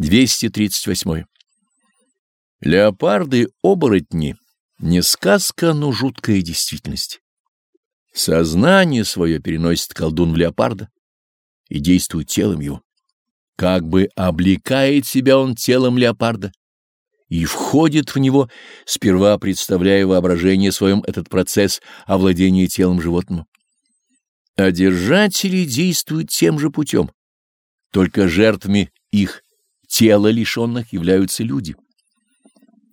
238. Леопарды-оборотни — не сказка, но жуткая действительность. Сознание свое переносит колдун в леопарда и действует телом его. Как бы облекает себя он телом леопарда и входит в него, сперва представляя воображение своем этот процесс овладения телом животного. А держатели действуют тем же путем, только жертвами их тела лишенных являются люди.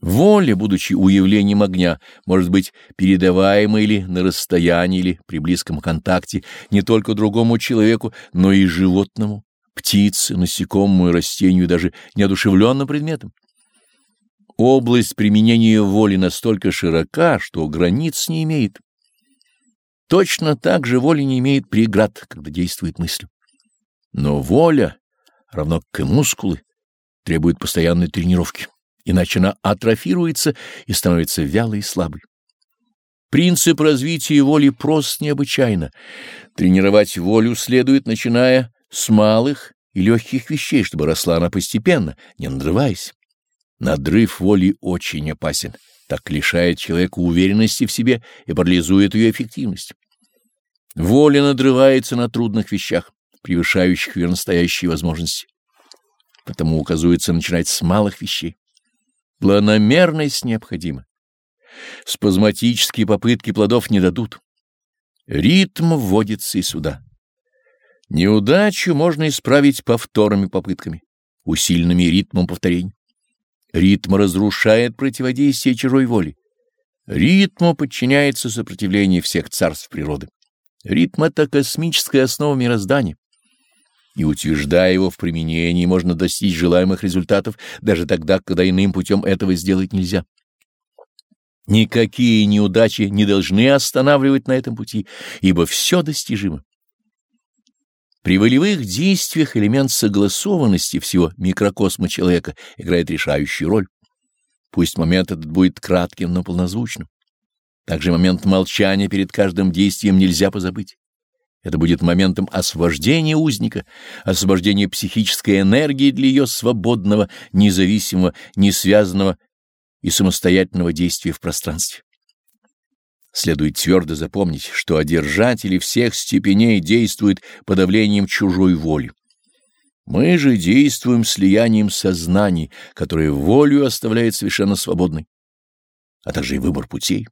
Воля, будучи уявлением огня, может быть передаваема или на расстоянии, или при близком контакте не только другому человеку, но и животному, птице, насекомому и растению, даже неодушевленным предметам. Область применения воли настолько широка, что границ не имеет. Точно так же воля не имеет преград, когда действует мысль. Но воля, равно как и мускулы, требует постоянной тренировки, иначе она атрофируется и становится вялой и слабой. Принцип развития воли прост необычайно. Тренировать волю следует, начиная с малых и легких вещей, чтобы росла она постепенно, не надрываясь. Надрыв воли очень опасен, так лишает человека уверенности в себе и парализует ее эффективность. Воля надрывается на трудных вещах, превышающих ее настоящие возможности. Потому указывается начинать с малых вещей. Планомерность необходима. Спазматические попытки плодов не дадут. Ритм вводится и сюда. Неудачу можно исправить повторными попытками, усиленными ритмом повторений. Ритм разрушает противодействие чужой воли. Ритму подчиняется сопротивление всех царств природы. Ритм — это космическая основа мироздания и, утверждая его в применении, можно достичь желаемых результатов даже тогда, когда иным путем этого сделать нельзя. Никакие неудачи не должны останавливать на этом пути, ибо все достижимо. При волевых действиях элемент согласованности всего микрокосма человека играет решающую роль. Пусть момент этот будет кратким, но полнозвучным. Также момент молчания перед каждым действием нельзя позабыть. Это будет моментом освобождения узника, освобождения психической энергии для ее свободного, независимого, несвязанного и самостоятельного действия в пространстве. Следует твердо запомнить, что одержатели всех степеней действуют подавлением чужой воли. Мы же действуем слиянием сознаний, которое волю оставляет совершенно свободной, а также и выбор путей.